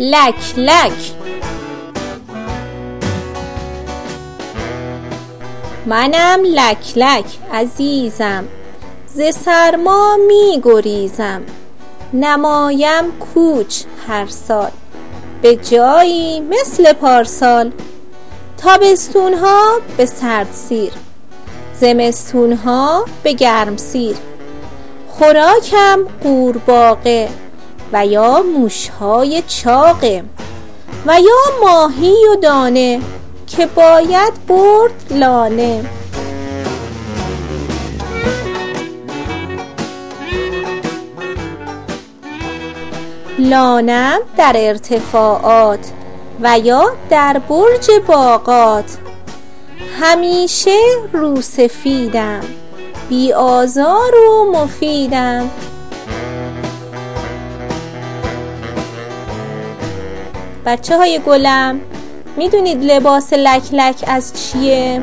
لک لک. منم لک لک عزیزم. ز سرما می گریزم نمایم کوچ هر سال. به جایی مثل پارسال. تابستون ها به سردسیر زمستون ها به گرمسیر خوراکم قورباغه. و یا موشهای چاقه و یا ماهی و دانه که باید برد لانه. ام در ارتفاعات و یا در برج باغات. همیشه روسفیدم بی آزار و مفیدم. بچه های گلم می‌دونید لباس لک لک از چیه؟